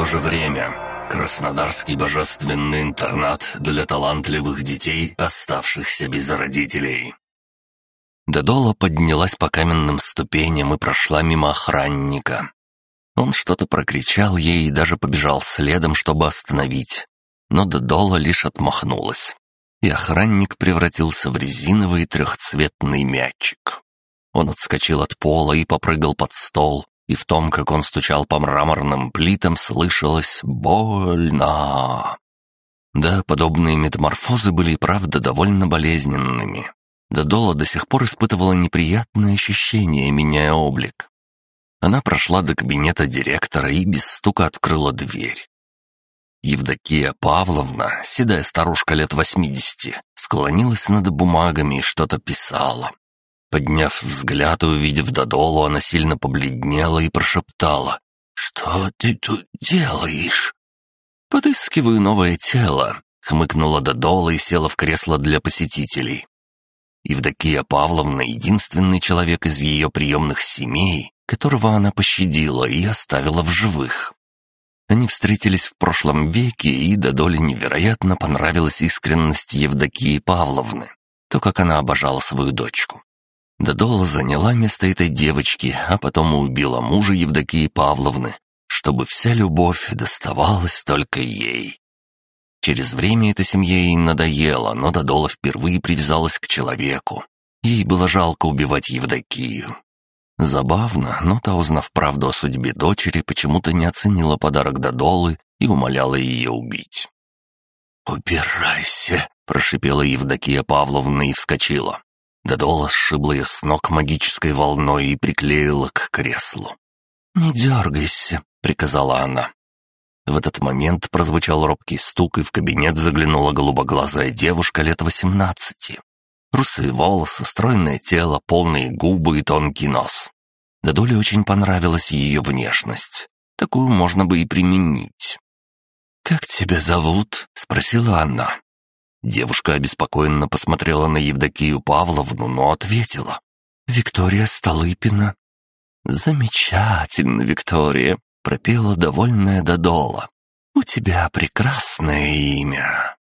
то же время. Краснодарский божественный интернат для талантливых детей, оставшихся без родителей. Додола поднялась по каменным ступеням и прошла мимо охранника. Он что-то прокричал ей и даже побежал следом, чтобы остановить. Но Додола лишь отмахнулась. И охранник превратился в резиновый трехцветный мячик. Он отскочил от пола и попрыгал под стол, и в том, как он стучал по мраморным плитам, слышалось «больно». Да, подобные метаморфозы были и правда довольно болезненными. Додола до сих пор испытывала неприятные ощущения, меняя облик. Она прошла до кабинета директора и без стука открыла дверь. Евдокия Павловна, седая старушка лет восьмидесяти, склонилась над бумагами и что-то писала. Подняв взгляд и увидев Додолу, она сильно побледнела и прошептала. «Что ты тут делаешь?» «Подыскиваю новое тело», — хмыкнула Додола и села в кресло для посетителей. Евдокия Павловна — единственный человек из ее приемных семей, которого она пощадила и оставила в живых. Они встретились в прошлом веке, и Додоле невероятно понравилась искренность Евдокии Павловны, то, как она обожала свою дочку. Додола заняла место этой девочки, а потом убила мужа Евдокии Павловны, чтобы вся любовь доставалась только ей. Через время эта семья ей надоела, но Додола впервые привязалась к человеку. Ей было жалко убивать Евдокию. Забавно, но та, узнав правду о судьбе дочери, почему-то не оценила подарок Додолы и умоляла ее убить. «Убирайся!» — прошипела Евдокия Павловна и вскочила. Додола сшибла ее с ног магической волной и приклеила к креслу. «Не дергайся», — приказала она. В этот момент прозвучал робкий стук, и в кабинет заглянула голубоглазая девушка лет восемнадцати. Русые волосы, стройное тело, полные губы и тонкий нос. Додоле очень понравилась ее внешность. Такую можно бы и применить. «Как тебя зовут?» — спросила она. Девушка обеспокоенно посмотрела на Евдокию Павловну, но ответила. «Виктория Столыпина». «Замечательно, Виктория», — пропела довольная Додола. «У тебя прекрасное имя».